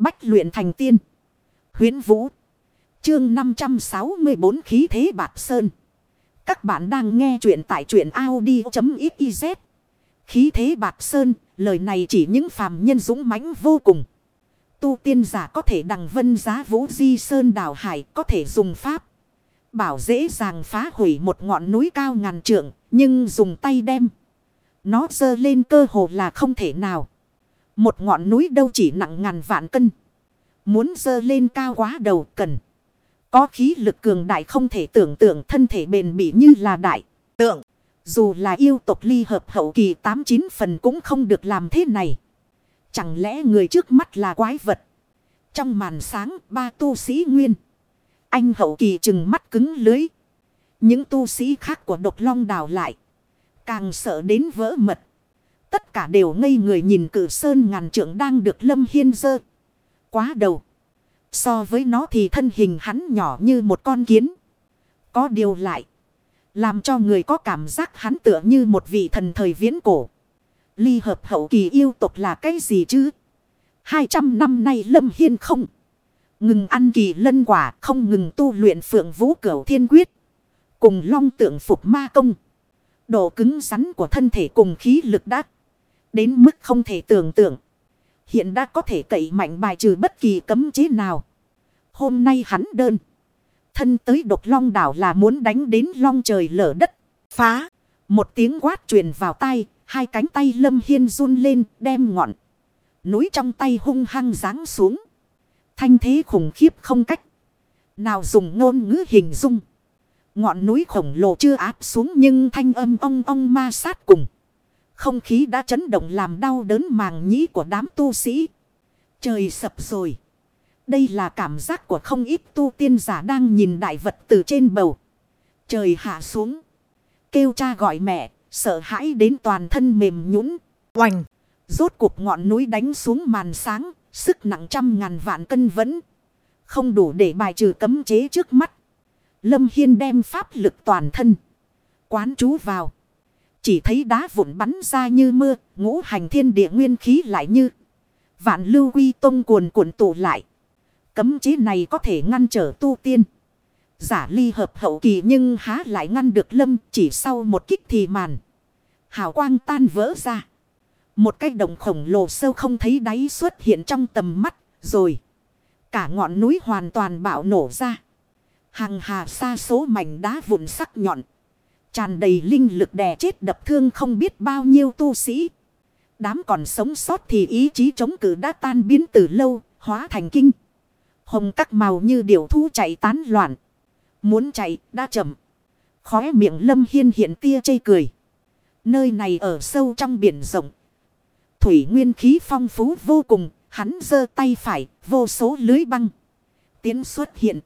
Bách luyện thành tiên. Huyến Vũ. Chương 564 khí thế bạc sơn. Các bạn đang nghe truyện tại truyện Audi.xyz. Khí thế bạc sơn, lời này chỉ những phàm nhân dũng mãnh vô cùng. Tu tiên giả có thể đằng vân giá vũ di sơn đảo hải, có thể dùng pháp. Bảo dễ dàng phá hủy một ngọn núi cao ngàn trượng, nhưng dùng tay đem. Nó dơ lên cơ hồ là không thể nào. Một ngọn núi đâu chỉ nặng ngàn vạn cân. Muốn dơ lên cao quá đầu cần. Có khí lực cường đại không thể tưởng tượng thân thể bền bỉ như là đại tượng. Dù là yêu tộc ly hợp hậu kỳ 89 phần cũng không được làm thế này. Chẳng lẽ người trước mắt là quái vật. Trong màn sáng, ba tu sĩ nguyên. Anh hậu kỳ chừng mắt cứng lưới. Những tu sĩ khác của độc long đào lại. Càng sợ đến vỡ mật. Tất cả đều ngây người nhìn cử sơn ngàn trượng đang được lâm hiên dơ. Quá đầu. So với nó thì thân hình hắn nhỏ như một con kiến. Có điều lại. Làm cho người có cảm giác hắn tựa như một vị thần thời viễn cổ. Ly hợp hậu kỳ yêu tục là cái gì chứ? 200 năm nay Lâm Hiên không. Ngừng ăn kỳ lân quả, không ngừng tu luyện phượng vũ cửu thiên quyết. Cùng long tượng phục ma công. Độ cứng rắn của thân thể cùng khí lực đắc. Đến mức không thể tưởng tượng. Hiện đã có thể cậy mạnh bài trừ bất kỳ cấm chế nào. Hôm nay hắn đơn. Thân tới độc long đảo là muốn đánh đến long trời lở đất. Phá. Một tiếng quát truyền vào tay. Hai cánh tay lâm hiên run lên, đem ngọn. Núi trong tay hung hăng giáng xuống. Thanh thế khủng khiếp không cách. Nào dùng ngôn ngữ hình dung. Ngọn núi khổng lồ chưa áp xuống nhưng thanh âm ong ong ma sát cùng. Không khí đã chấn động làm đau đớn màng nhĩ của đám tu sĩ. Trời sập rồi. Đây là cảm giác của không ít tu tiên giả đang nhìn đại vật từ trên bầu. Trời hạ xuống. Kêu cha gọi mẹ, sợ hãi đến toàn thân mềm nhũn Oành. Rốt cuộc ngọn núi đánh xuống màn sáng, sức nặng trăm ngàn vạn cân vẫn không đủ để bài trừ cấm chế trước mắt. Lâm Hiên đem pháp lực toàn thân. Quán chú vào. Chỉ thấy đá vụn bắn ra như mưa, ngũ hành thiên địa nguyên khí lại như. Vạn lưu quy tông cuồn cuộn tụ lại. Cấm chế này có thể ngăn trở tu tiên. Giả ly hợp hậu kỳ nhưng há lại ngăn được lâm chỉ sau một kích thì màn. Hào quang tan vỡ ra. Một cái đồng khổng lồ sâu không thấy đáy xuất hiện trong tầm mắt rồi. Cả ngọn núi hoàn toàn bạo nổ ra. Hàng hà xa số mảnh đá vụn sắc nhọn. Tràn đầy linh lực đè chết đập thương không biết bao nhiêu tu sĩ. Đám còn sống sót thì ý chí chống cự đã tan biến từ lâu, hóa thành kinh. Hồng các màu như điểu thú chạy tán loạn. Muốn chạy, đã chậm. Khóe miệng lâm hiên hiện tia chây cười. Nơi này ở sâu trong biển rộng. Thủy nguyên khí phong phú vô cùng, hắn giơ tay phải, vô số lưới băng. Tiến xuất hiện.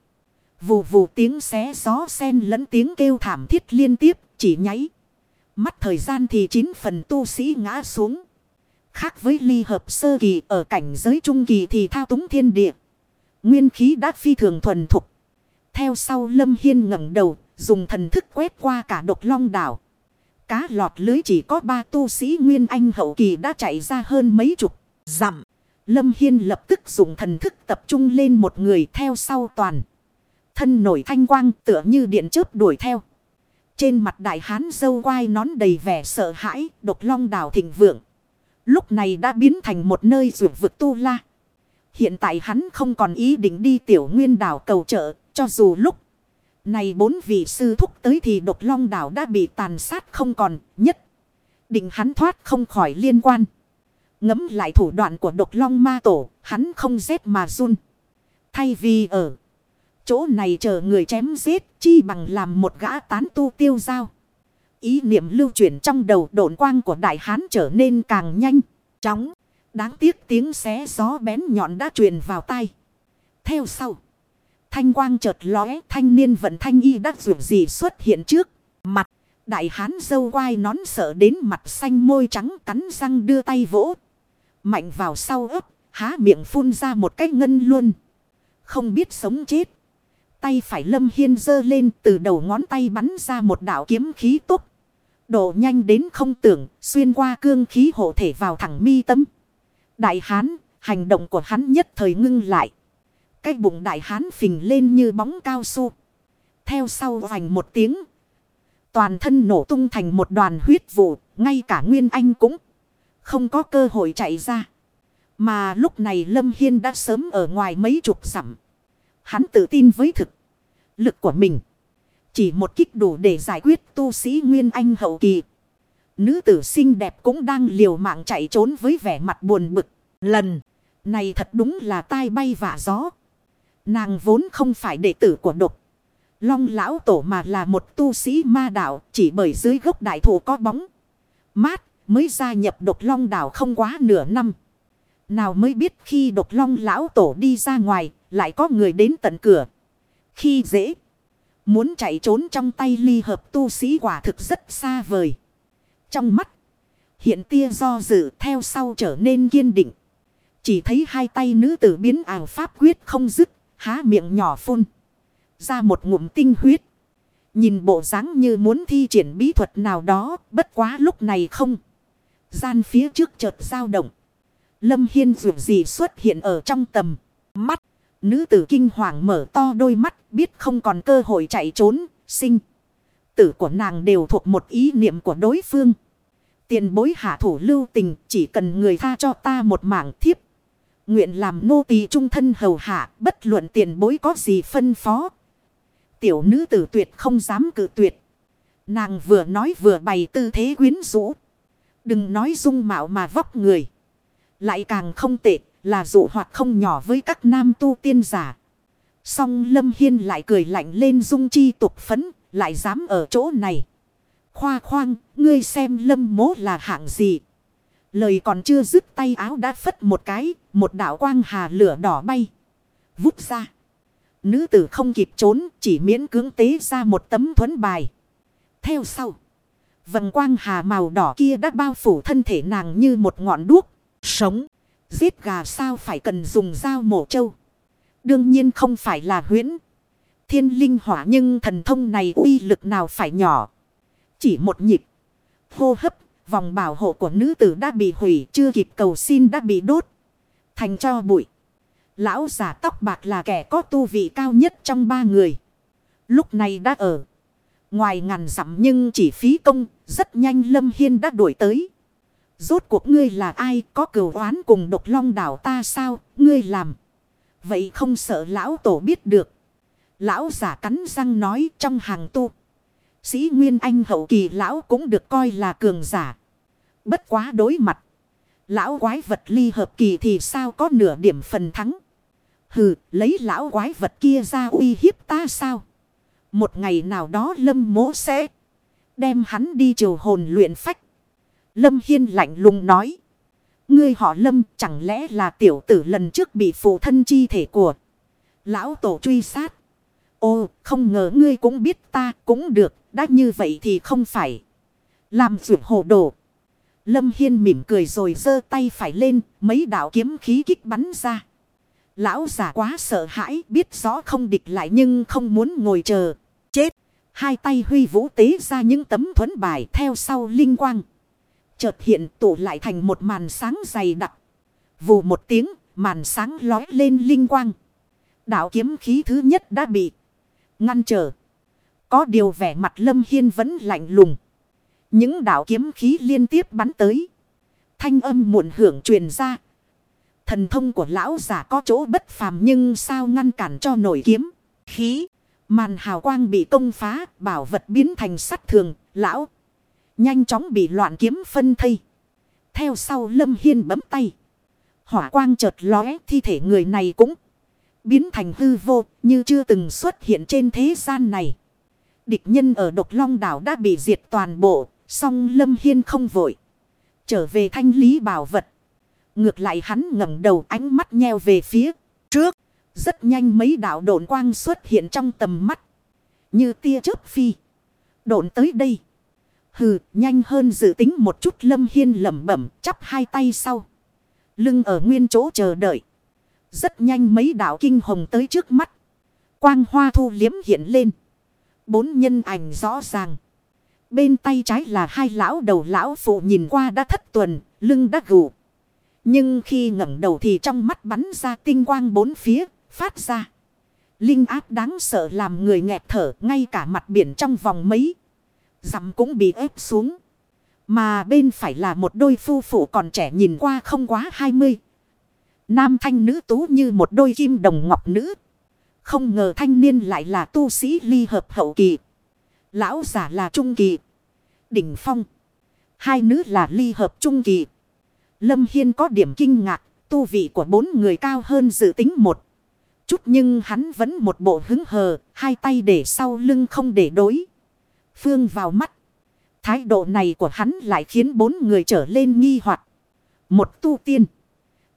Vù vù tiếng xé gió sen lẫn tiếng kêu thảm thiết liên tiếp, chỉ nháy. Mắt thời gian thì chín phần tu sĩ ngã xuống. Khác với ly hợp sơ kỳ ở cảnh giới trung kỳ thì thao túng thiên địa. Nguyên khí đã phi thường thuần thục. Theo sau Lâm Hiên ngẩng đầu, dùng thần thức quét qua cả độc long đảo. Cá lọt lưới chỉ có ba tu sĩ Nguyên Anh hậu kỳ đã chạy ra hơn mấy chục dặm. Lâm Hiên lập tức dùng thần thức tập trung lên một người theo sau toàn. Thân nổi thanh quang tựa như điện chớp đuổi theo. Trên mặt đại hán dâu quai nón đầy vẻ sợ hãi, độc long đảo thịnh vượng. Lúc này đã biến thành một nơi rượu vực tu la. Hiện tại hắn không còn ý định đi tiểu nguyên đảo cầu trợ, cho dù lúc này bốn vị sư thúc tới thì độc long đảo đã bị tàn sát không còn, nhất. Định hắn thoát không khỏi liên quan. Ngấm lại thủ đoạn của độc long ma tổ, hắn không rét mà run. Thay vì ở chỗ này chờ người chém giết, chi bằng làm một gã tán tu tiêu giao. Ý niệm lưu chuyển trong đầu độn quang của đại hán trở nên càng nhanh, chóng. Đáng tiếc tiếng xé gió bén nhọn đã truyền vào tai. Theo sau. Thanh quang chợt lóe thanh niên vận thanh y đắc dụng gì xuất hiện trước. Mặt. Đại hán dâu quai nón sợ đến mặt xanh môi trắng cắn răng đưa tay vỗ. Mạnh vào sau ấp. Há miệng phun ra một cái ngân luôn. Không biết sống chết. Tay phải lâm hiên dơ lên từ đầu ngón tay bắn ra một đạo kiếm khí tốt. Độ nhanh đến không tưởng xuyên qua cương khí hộ thể vào thẳng mi tâm. Đại hán, Hành động của hắn nhất thời ngưng lại. Cái bụng đại hán phình lên như bóng cao su. Theo sau vành một tiếng. Toàn thân nổ tung thành một đoàn huyết vụ. Ngay cả Nguyên Anh cũng không có cơ hội chạy ra. Mà lúc này Lâm Hiên đã sớm ở ngoài mấy chục sẵm. Hắn tự tin với thực. Lực của mình. Chỉ một kích đủ để giải quyết tu sĩ Nguyên Anh hậu kỳ. Nữ tử xinh đẹp cũng đang liều mạng chạy trốn với vẻ mặt buồn bực. Lần này thật đúng là tai bay vả gió. Nàng vốn không phải đệ tử của độc. Long lão tổ mà là một tu sĩ ma đạo, chỉ bởi dưới gốc đại thụ có bóng. Mát mới gia nhập độc long đảo không quá nửa năm. Nào mới biết khi độc long lão tổ đi ra ngoài lại có người đến tận cửa. Khi dễ. Muốn chạy trốn trong tay ly hợp tu sĩ quả thực rất xa vời. Trong mắt. Hiện tia do dự theo sau trở nên kiên định. Chỉ thấy hai tay nữ tử biến ảo pháp quyết không dứt. Há miệng nhỏ phun. Ra một ngụm tinh huyết. Nhìn bộ dáng như muốn thi triển bí thuật nào đó. Bất quá lúc này không. Gian phía trước chợt dao động. Lâm Hiên dù gì xuất hiện ở trong tầm. Mắt. Nữ tử kinh hoàng mở to đôi mắt. Biết không còn cơ hội chạy trốn. Sinh. Tử của nàng đều thuộc một ý niệm của đối phương. Tiền bối hạ thủ lưu tình. Chỉ cần người tha cho ta một mảng thiếp. Nguyện làm nô tỳ trung thân hầu hạ, bất luận tiền bối có gì phân phó. Tiểu nữ tử tuyệt không dám cự tuyệt. Nàng vừa nói vừa bày tư thế quyến rũ. Đừng nói dung mạo mà vóc người. Lại càng không tệ, là dụ hoạt không nhỏ với các nam tu tiên giả. Song Lâm Hiên lại cười lạnh lên dung chi tục phấn, lại dám ở chỗ này. Khoa khoang, ngươi xem Lâm mố là hạng gì. Lời còn chưa dứt tay áo đã phất một cái, một đạo quang hà lửa đỏ bay. Vút ra. Nữ tử không kịp trốn, chỉ miễn cưỡng tế ra một tấm thuấn bài. Theo sau. Vầng quang hà màu đỏ kia đã bao phủ thân thể nàng như một ngọn đuốc. Sống. Giết gà sao phải cần dùng dao mổ trâu. Đương nhiên không phải là huyễn. Thiên linh hỏa nhưng thần thông này uy lực nào phải nhỏ. Chỉ một nhịp. Hô hấp, Vòng bảo hộ của nữ tử đã bị hủy, chưa kịp cầu xin đã bị đốt. Thành cho bụi. Lão giả tóc bạc là kẻ có tu vị cao nhất trong ba người. Lúc này đã ở. Ngoài ngàn dặm nhưng chỉ phí công. Rất nhanh Lâm Hiên đã đuổi tới. Rốt cuộc ngươi là ai có cửu oán cùng độc long đảo ta sao ngươi làm. Vậy không sợ lão tổ biết được. Lão giả cắn răng nói trong hàng tu. Sĩ Nguyên Anh hậu kỳ lão cũng được coi là cường giả. Bất quá đối mặt. Lão quái vật ly hợp kỳ thì sao có nửa điểm phần thắng. Hừ, lấy lão quái vật kia ra uy hiếp ta sao? Một ngày nào đó lâm mố sẽ đem hắn đi triều hồn luyện phách. Lâm Hiên lạnh lùng nói. Ngươi họ lâm chẳng lẽ là tiểu tử lần trước bị phụ thân chi thể của lão tổ truy sát. Ô, không ngờ ngươi cũng biết ta cũng được, đã như vậy thì không phải. Làm vượt hồ đồ. Lâm Hiên mỉm cười rồi giơ tay phải lên, mấy đạo kiếm khí kích bắn ra. Lão giả quá sợ hãi, biết rõ không địch lại nhưng không muốn ngồi chờ. Chết! Hai tay huy vũ tế ra những tấm thuẫn bài theo sau linh quang. Chợt hiện tụ lại thành một màn sáng dày đặc. Vù một tiếng, màn sáng lói lên linh quang. Đạo kiếm khí thứ nhất đã bị ngăn trở. Có điều vẻ mặt Lâm Hiên vẫn lạnh lùng. Những đạo kiếm khí liên tiếp bắn tới. Thanh âm muộn hưởng truyền ra. Thần thông của lão giả có chỗ bất phàm nhưng sao ngăn cản cho nổi kiếm, khí. Màn hào quang bị công phá, bảo vật biến thành sắt thường, lão. Nhanh chóng bị loạn kiếm phân thây. Theo sau lâm hiên bấm tay. Hỏa quang chợt lóe thi thể người này cũng biến thành hư vô như chưa từng xuất hiện trên thế gian này. Địch nhân ở độc long đảo đã bị diệt toàn bộ, song lâm hiên không vội. Trở về thanh lý bảo vật. Ngược lại hắn ngẩng đầu ánh mắt nheo về phía trước. Rất nhanh mấy đạo độn quang xuất hiện trong tầm mắt. Như tia chớp phi. Độn tới đây. Hừ, nhanh hơn dự tính một chút lâm hiên lẩm bẩm chắp hai tay sau. Lưng ở nguyên chỗ chờ đợi. Rất nhanh mấy đạo kinh hồng tới trước mắt. Quang hoa thu liếm hiện lên. Bốn nhân ảnh rõ ràng. Bên tay trái là hai lão đầu lão phụ nhìn qua đã thất tuần, lưng đã gù. Nhưng khi ngẩng đầu thì trong mắt bắn ra tinh quang bốn phía, phát ra. Linh áp đáng sợ làm người nghẹt thở ngay cả mặt biển trong vòng mấy. Dặm cũng bị ép xuống. Mà bên phải là một đôi phu phụ còn trẻ nhìn qua không quá hai mươi. Nam thanh nữ tú như một đôi kim đồng ngọc nữ. Không ngờ thanh niên lại là tu sĩ ly hợp hậu kỳ. Lão giả là trung kỳ. Đỉnh phong. Hai nữ là ly hợp trung kỳ. Lâm Hiên có điểm kinh ngạc. Tu vị của bốn người cao hơn dự tính một. Chút nhưng hắn vẫn một bộ hứng hờ. Hai tay để sau lưng không để đối. Phương vào mắt. Thái độ này của hắn lại khiến bốn người trở lên nghi hoặc Một tu tiên.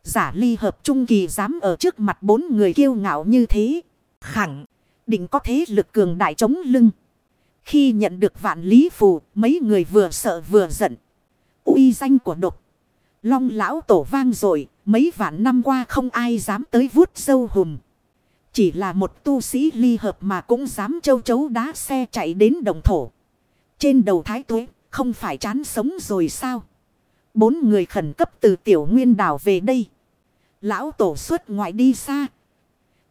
Giả ly hợp trung kỳ dám ở trước mặt bốn người kiêu ngạo như thế. Khẳng định có thế lực cường đại chống lưng. Khi nhận được vạn lý phù, mấy người vừa sợ vừa giận. uy danh của độc. Long lão tổ vang rồi, mấy vạn năm qua không ai dám tới vuốt sâu hùm. Chỉ là một tu sĩ ly hợp mà cũng dám châu chấu đá xe chạy đến đồng thổ. Trên đầu thái tuế, không phải chán sống rồi sao? Bốn người khẩn cấp từ tiểu nguyên đảo về đây. Lão tổ xuất ngoại đi xa.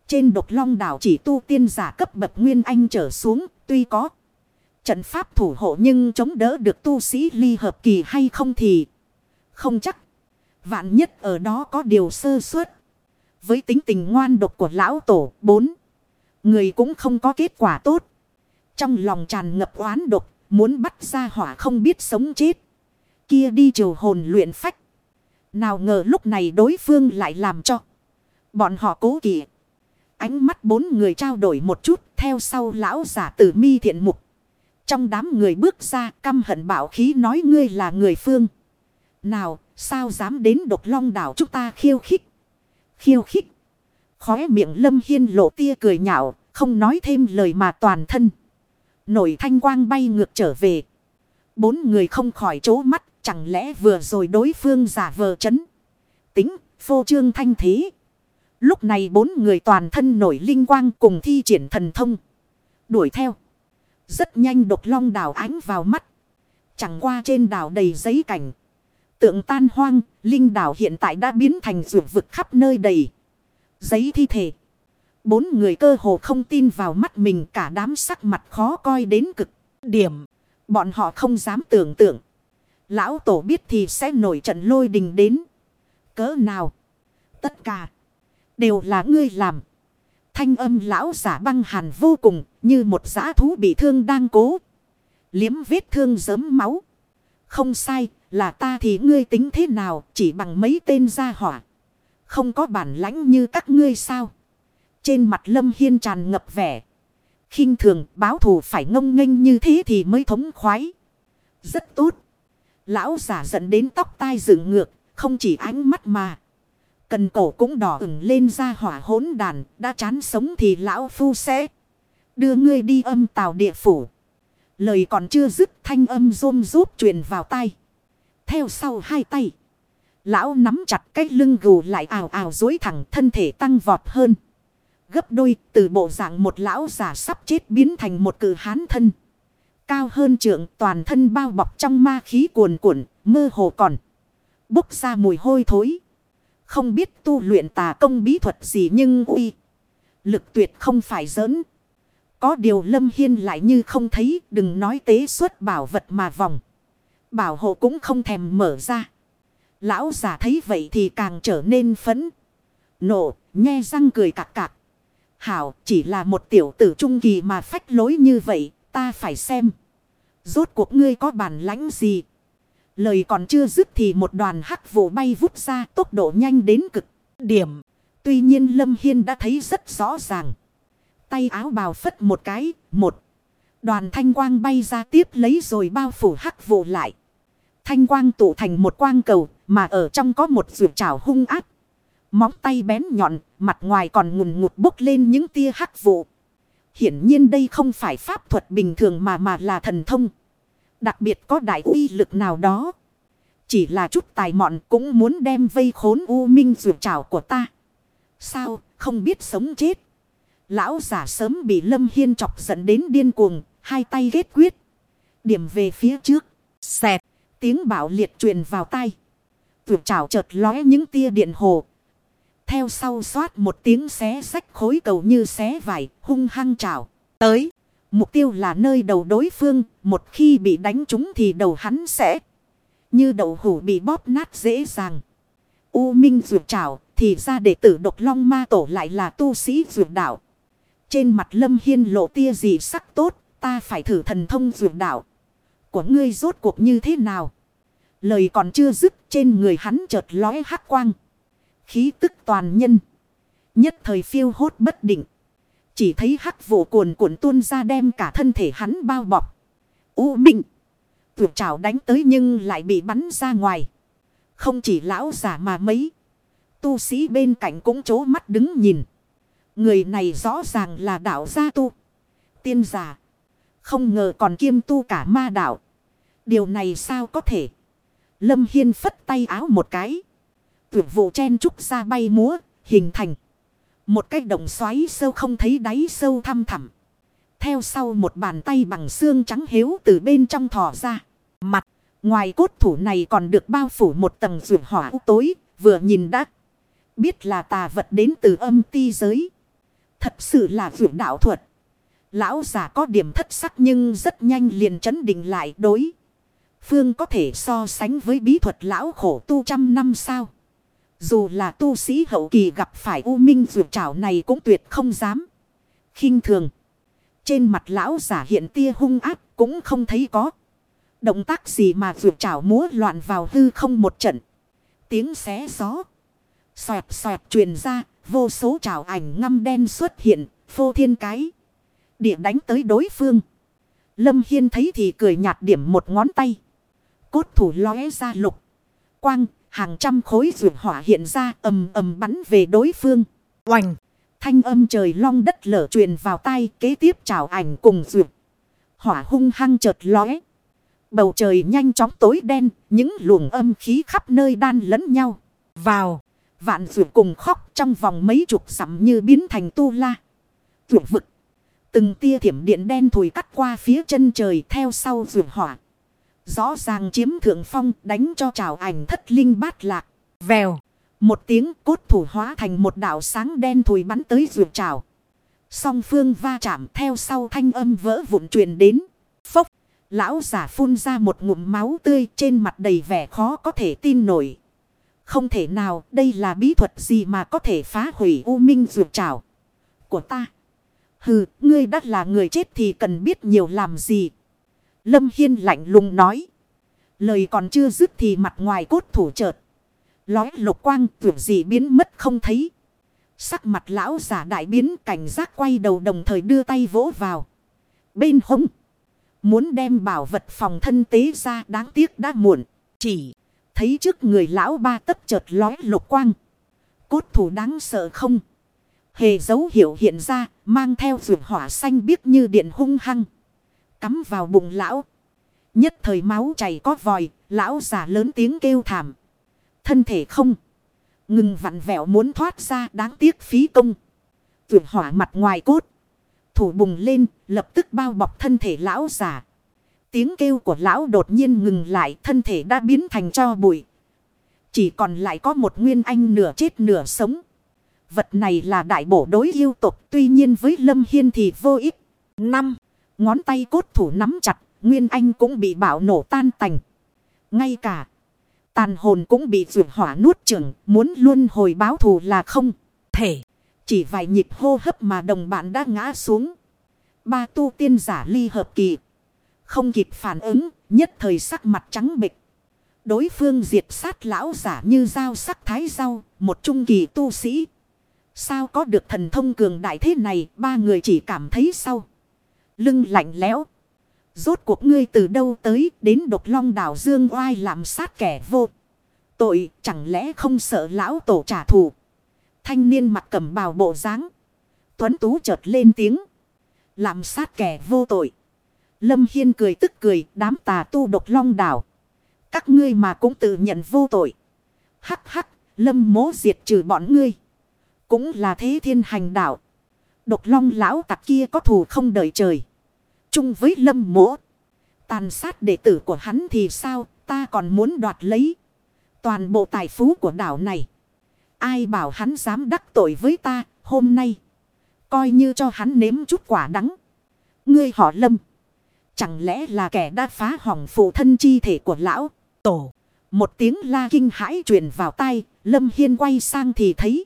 Trên độc long đảo chỉ tu tiên giả cấp bậc nguyên anh trở xuống, tuy có trận pháp thủ hộ nhưng chống đỡ được tu sĩ ly hợp kỳ hay không thì không chắc. Vạn nhất ở đó có điều sơ suất. Với tính tình ngoan độc của lão tổ, bốn người cũng không có kết quả tốt. Trong lòng tràn ngập oán độc, muốn bắt ra hỏa không biết sống chết. Kia đi triều hồn luyện phách. Nào ngờ lúc này đối phương lại làm cho. Bọn họ cố kỵ. Ánh mắt bốn người trao đổi một chút theo sau lão giả tử mi thiện mục. Trong đám người bước ra căm hận bảo khí nói ngươi là người phương. Nào sao dám đến độc long đảo chúng ta khiêu khích. Khiêu khích. Khóe miệng lâm hiên lộ tia cười nhạo, không nói thêm lời mà toàn thân. Nổi thanh quang bay ngược trở về. Bốn người không khỏi chố mắt, chẳng lẽ vừa rồi đối phương giả vờ chấn. Tính, phô trương thanh thế. Lúc này bốn người toàn thân nổi linh quang cùng thi triển thần thông. Đuổi theo. Rất nhanh độc long đảo ánh vào mắt. Chẳng qua trên đảo đầy giấy cảnh. Tượng tan hoang, linh đảo hiện tại đã biến thành rượu vực khắp nơi đầy. Giấy thi thể. Bốn người cơ hồ không tin vào mắt mình cả đám sắc mặt khó coi đến cực điểm. Bọn họ không dám tưởng tượng. Lão tổ biết thì sẽ nổi trận lôi đình đến. Cỡ nào? Tất cả đều là ngươi làm. Thanh âm lão giả băng hàn vô cùng như một giã thú bị thương đang cố. Liếm vết thương giấm máu. Không sai là ta thì ngươi tính thế nào, chỉ bằng mấy tên gia hỏa. Không có bản lãnh như các ngươi sao. Trên mặt lâm hiên tràn ngập vẻ. khinh thường, báo thù phải ngông nghênh như thế thì mới thống khoái. Rất tốt. Lão giả giận đến tóc tai dựng ngược. Không chỉ ánh mắt mà. Cần cổ cũng đỏ ửng lên ra hỏa hỗn đàn. Đã chán sống thì lão phu sẽ. Đưa ngươi đi âm tào địa phủ. Lời còn chưa dứt, thanh âm rôm rút truyền vào tay. Theo sau hai tay. Lão nắm chặt cái lưng gù lại ảo ảo dối thẳng thân thể tăng vọt hơn. Gấp đôi từ bộ dạng một lão giả sắp chết biến thành một cử hán thân. Cao hơn trượng toàn thân bao bọc trong ma khí cuồn cuộn, mơ hồ còn. Bốc ra mùi hôi thối. Không biết tu luyện tà công bí thuật gì nhưng uy. Lực tuyệt không phải giỡn. Có điều Lâm Hiên lại như không thấy đừng nói tế xuất bảo vật mà vòng. Bảo hộ cũng không thèm mở ra. Lão giả thấy vậy thì càng trở nên phấn. Nộ, nhe răng cười cạc cạc. Hảo, chỉ là một tiểu tử trung kỳ mà phách lối như vậy, ta phải xem. Rốt cuộc ngươi có bản lãnh gì? Lời còn chưa dứt thì một đoàn hắc vụ bay vút ra tốc độ nhanh đến cực điểm. Tuy nhiên Lâm Hiên đã thấy rất rõ ràng. Tay áo bào phất một cái, một. Đoàn thanh quang bay ra tiếp lấy rồi bao phủ hắc vụ lại. Thanh quang tụ thành một quang cầu, mà ở trong có một rượu trào hung áp. Móng tay bén nhọn, mặt ngoài còn ngùn ngụt bốc lên những tia hắc vụ. Hiển nhiên đây không phải pháp thuật bình thường mà mà là thần thông. Đặc biệt có đại uy lực nào đó. Chỉ là chút tài mọn cũng muốn đem vây khốn u minh rượu trào của ta. Sao, không biết sống chết. Lão giả sớm bị Lâm Hiên chọc giận đến điên cuồng, hai tay ghét quyết. Điểm về phía trước, xẹt, tiếng bảo liệt truyền vào tay. Tuyệt trào chợt lóe những tia điện hồ. Theo sau xoát một tiếng xé sách khối cầu như xé vải, hung hăng trào. Tới, mục tiêu là nơi đầu đối phương, một khi bị đánh trúng thì đầu hắn sẽ như đậu hủ bị bóp nát dễ dàng. U Minh Dược Trảo thì ra đệ tử độc long ma tổ lại là tu sĩ dược đạo. Trên mặt Lâm Hiên lộ tia gì sắc tốt, ta phải thử thần thông dược đạo. Của ngươi rốt cuộc như thế nào? Lời còn chưa dứt, trên người hắn chợt lóe hắc quang. Khí tức toàn nhân. Nhất thời phiêu hốt bất định. Chỉ thấy hắc vụ cuồn cuộn tuôn ra đem cả thân thể hắn bao bọc. U Minh. Tuyệt trảo đánh tới nhưng lại bị bắn ra ngoài. Không chỉ lão giả mà mấy. Tu sĩ bên cạnh cũng chố mắt đứng nhìn. Người này rõ ràng là đạo gia tu. Tiên giả. Không ngờ còn kiêm tu cả ma đạo. Điều này sao có thể. Lâm Hiên phất tay áo một cái. Tuyệt vụ chen trúc ra bay múa. Hình thành. Một cái động xoáy sâu không thấy đáy sâu thăm thẳm. Theo sau một bàn tay bằng xương trắng hiếu từ bên trong thò ra. Mặt. Ngoài cốt thủ này còn được bao phủ một tầng rượu hỏa tối. Vừa nhìn đã. Biết là tà vật đến từ âm ti giới. Thật sự là rượu đạo thuật. Lão giả có điểm thất sắc nhưng rất nhanh liền chấn định lại đối. Phương có thể so sánh với bí thuật lão khổ tu trăm năm sao. Dù là tu sĩ hậu kỳ gặp phải u minh rượu trảo này cũng tuyệt không dám. khinh thường. Trên mặt lão giả hiện tia hung áp cũng không thấy có. Động tác gì mà rượu trảo múa loạn vào hư không một trận. Tiếng xé gió. Xoẹt xoẹt truyền ra. Vô số trảo ảnh ngăm đen xuất hiện. Phô thiên cái. Địa đánh tới đối phương. Lâm Hiên thấy thì cười nhạt điểm một ngón tay. Cốt thủ lóe ra lục. Quang, hàng trăm khối rượu hỏa hiện ra ầm ầm bắn về đối phương. Oành! Thanh âm trời long đất lở truyền vào tay kế tiếp trào ảnh cùng rượu. Hỏa hung hăng chợt lóe. Bầu trời nhanh chóng tối đen, những luồng âm khí khắp nơi đan lẫn nhau. Vào, vạn rượu cùng khóc trong vòng mấy chục sắm như biến thành tu la. Rượu vực. Từng tia thiểm điện đen thùi cắt qua phía chân trời theo sau vượt hỏa. Rõ ràng chiếm thượng phong, đánh cho trào ảnh thất linh bát lạc. Vèo. Một tiếng cốt thủ hóa thành một đảo sáng đen thùi bắn tới vượt trào. Song phương va chạm theo sau thanh âm vỡ vụn truyền đến. Phốc. Lão giả phun ra một ngụm máu tươi trên mặt đầy vẻ khó có thể tin nổi. Không thể nào, đây là bí thuật gì mà có thể phá hủy u minh vượt trào. Của ta. Hừ, ngươi đã là người chết thì cần biết nhiều làm gì. Lâm Hiên lạnh lùng nói. Lời còn chưa dứt thì mặt ngoài cốt thủ chợt. Lói lục quang tưởng gì biến mất không thấy. Sắc mặt lão giả đại biến cảnh giác quay đầu đồng thời đưa tay vỗ vào. Bên hông. Muốn đem bảo vật phòng thân tế ra đáng tiếc đã muộn. Chỉ thấy trước người lão ba tấp chợt lói lục quang. Cốt thủ đáng sợ không? Hề dấu hiệu hiện ra, mang theo rượu hỏa xanh biếc như điện hung hăng. Cắm vào bụng lão. Nhất thời máu chảy có vòi, lão giả lớn tiếng kêu thảm. Thân thể không. Ngừng vặn vẹo muốn thoát ra đáng tiếc phí công. Rượu hỏa mặt ngoài cốt. Thủ bùng lên, lập tức bao bọc thân thể lão giả. Tiếng kêu của lão đột nhiên ngừng lại, thân thể đã biến thành cho bụi. Chỉ còn lại có một nguyên anh nửa chết nửa sống. Vật này là đại bổ đối yêu tục tuy nhiên với Lâm Hiên thì vô ích. năm Ngón tay cốt thủ nắm chặt, Nguyên Anh cũng bị bạo nổ tan tành. Ngay cả tàn hồn cũng bị vượt hỏa nuốt chửng, muốn luôn hồi báo thù là không thể. Chỉ vài nhịp hô hấp mà đồng bạn đã ngã xuống. Ba tu tiên giả ly hợp kỳ. Không kịp phản ứng, nhất thời sắc mặt trắng bịch. Đối phương diệt sát lão giả như dao sắc thái rau, một trung kỳ tu sĩ. Sao có được thần thông cường đại thế này, ba người chỉ cảm thấy sau. Lưng lạnh lẽo. Rốt cuộc ngươi từ đâu tới đến độc long đảo Dương oai làm sát kẻ vô. Tội chẳng lẽ không sợ lão tổ trả thù. Thanh niên mặt cầm bào bộ dáng Tuấn Tú chợt lên tiếng. Làm sát kẻ vô tội. Lâm Hiên cười tức cười đám tà tu độc long đảo. Các ngươi mà cũng tự nhận vô tội. Hắc hắc, lâm mố diệt trừ bọn ngươi. Cũng là thế thiên hành đạo. Độc long lão tặc kia có thù không đợi trời. Chung với lâm mỗ. Tàn sát đệ tử của hắn thì sao ta còn muốn đoạt lấy. Toàn bộ tài phú của đảo này. Ai bảo hắn dám đắc tội với ta hôm nay. Coi như cho hắn nếm chút quả đắng. Ngươi họ lâm. Chẳng lẽ là kẻ đã phá hỏng phụ thân chi thể của lão tổ. Một tiếng la kinh hãi truyền vào tai. Lâm Hiên quay sang thì thấy.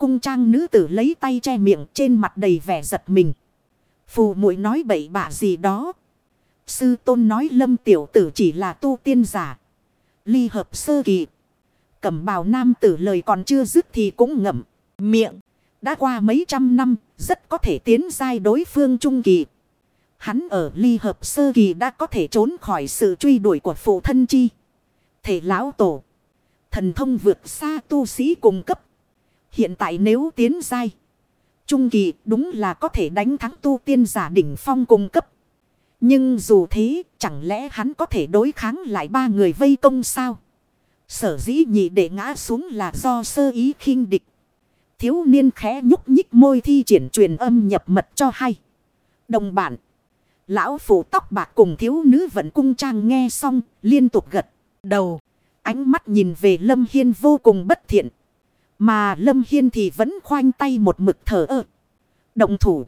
Cung trang nữ tử lấy tay che miệng trên mặt đầy vẻ giật mình. Phù muội nói bậy bạ gì đó. Sư tôn nói lâm tiểu tử chỉ là tu tiên giả. Ly hợp sơ kỳ. Cẩm bào nam tử lời còn chưa dứt thì cũng ngậm miệng. Đã qua mấy trăm năm, rất có thể tiến giai đối phương trung kỳ. Hắn ở ly hợp sơ kỳ đã có thể trốn khỏi sự truy đuổi của phụ thân chi. Thể lão tổ. Thần thông vượt xa tu sĩ cùng cấp. Hiện tại nếu tiến dai. Trung kỳ đúng là có thể đánh thắng tu tiên giả đỉnh phong cung cấp. Nhưng dù thế, chẳng lẽ hắn có thể đối kháng lại ba người vây công sao? Sở dĩ nhị để ngã xuống là do sơ ý khinh địch. Thiếu niên khẽ nhúc nhích môi thi triển truyền âm nhập mật cho hay. Đồng bản. Lão phụ tóc bạc cùng thiếu nữ vẫn cung trang nghe xong, liên tục gật đầu. Ánh mắt nhìn về Lâm Hiên vô cùng bất thiện. Mà Lâm Hiên thì vẫn khoanh tay một mực thở ơ. Động thủ.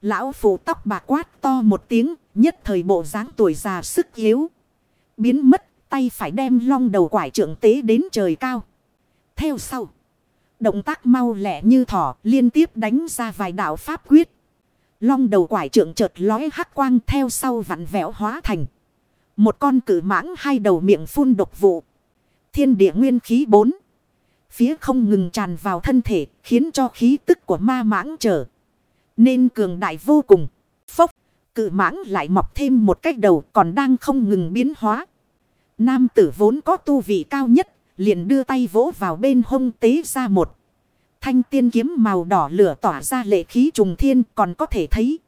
Lão phụ tóc bạc quát to một tiếng. Nhất thời bộ dáng tuổi già sức yếu. Biến mất, tay phải đem long đầu quải trưởng tế đến trời cao. Theo sau. Động tác mau lẹ như thỏ, liên tiếp đánh ra vài đạo pháp quyết. Long đầu quải trưởng chợt lói hắc quang theo sau vặn vẹo hóa thành. Một con cử mãng hai đầu miệng phun độc vụ. Thiên địa nguyên khí bốn. Phía không ngừng tràn vào thân thể khiến cho khí tức của ma mãng trở. Nên cường đại vô cùng. Phốc. Cự mãng lại mọc thêm một cách đầu còn đang không ngừng biến hóa. Nam tử vốn có tu vị cao nhất, liền đưa tay vỗ vào bên hông tế ra một. Thanh tiên kiếm màu đỏ lửa tỏa ra lệ khí trùng thiên còn có thể thấy.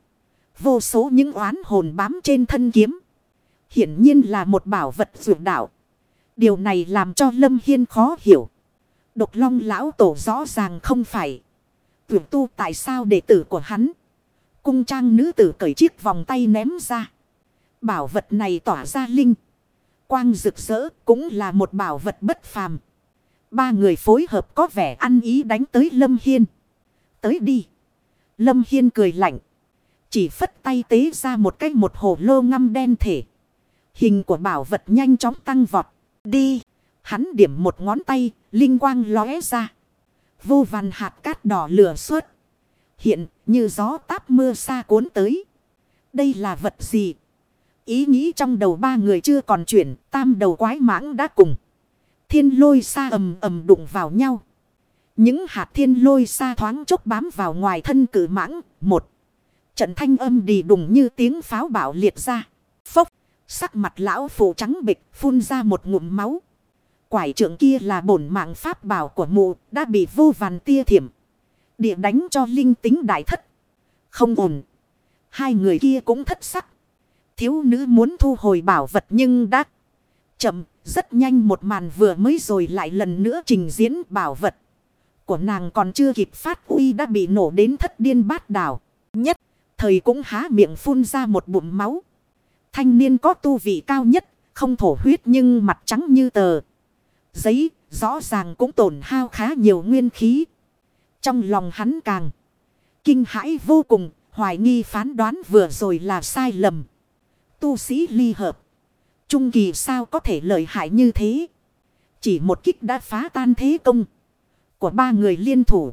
Vô số những oán hồn bám trên thân kiếm. Hiển nhiên là một bảo vật dược đạo. Điều này làm cho Lâm Hiên khó hiểu. Độc long lão tổ rõ ràng không phải. Tuyển tu tại sao đệ tử của hắn. Cung trang nữ tử cởi chiếc vòng tay ném ra. Bảo vật này tỏa ra linh quang rực rỡ cũng là một bảo vật bất phàm. Ba người phối hợp có vẻ ăn ý đánh tới Lâm Hiên. Tới đi. Lâm Hiên cười lạnh. Chỉ phất tay tế ra một cái một hồ lô ngâm đen thể. Hình của bảo vật nhanh chóng tăng vọt. Đi. Hắn điểm một ngón tay, linh quang lóe ra. Vô vàn hạt cát đỏ lửa xuất Hiện như gió táp mưa xa cuốn tới. Đây là vật gì? Ý nghĩ trong đầu ba người chưa còn chuyển, tam đầu quái mãng đã cùng. Thiên lôi xa ầm ầm đụng vào nhau. Những hạt thiên lôi xa thoáng chốc bám vào ngoài thân cử mãng. Một. Trận thanh âm đi đùng như tiếng pháo bạo liệt ra. Phốc. Sắc mặt lão phụ trắng bịch phun ra một ngụm máu. Quải trưởng kia là bổn mạng pháp bảo của mụ đã bị vô vàn tia thiểm. Địa đánh cho linh tính đại thất. Không ổn. Hai người kia cũng thất sắc thiếu nữ muốn thu hồi bảo vật nhưng đã chậm, rất nhanh một màn vừa mới rồi lại lần nữa trình diễn bảo vật. Của nàng còn chưa kịp phát uy đã bị nổ đến thất điên bát đảo. Nhất, thời cũng há miệng phun ra một bụng máu. Thanh niên có tu vị cao nhất, không thổ huyết nhưng mặt trắng như tờ. Giấy, rõ ràng cũng tổn hao khá nhiều nguyên khí. Trong lòng hắn càng kinh hãi vô cùng, hoài nghi phán đoán vừa rồi là sai lầm tu sĩ ly hợp. Trung kỳ sao có thể lợi hại như thế. Chỉ một kích đã phá tan thế công. Của ba người liên thủ.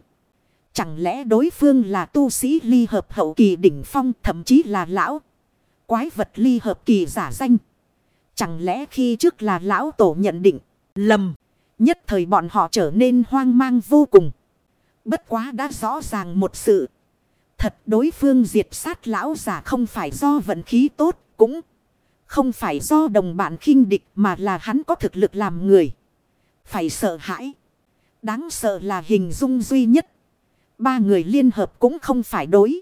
Chẳng lẽ đối phương là tu sĩ ly hợp hậu kỳ đỉnh phong thậm chí là lão. Quái vật ly hợp kỳ giả danh. Chẳng lẽ khi trước là lão tổ nhận định. Lầm. Nhất thời bọn họ trở nên hoang mang vô cùng. Bất quá đã rõ ràng một sự. Thật đối phương diệt sát lão giả không phải do vận khí tốt, cũng không phải do đồng bạn khinh địch mà là hắn có thực lực làm người. Phải sợ hãi. Đáng sợ là hình dung duy nhất. Ba người liên hợp cũng không phải đối.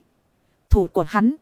Thủ của hắn.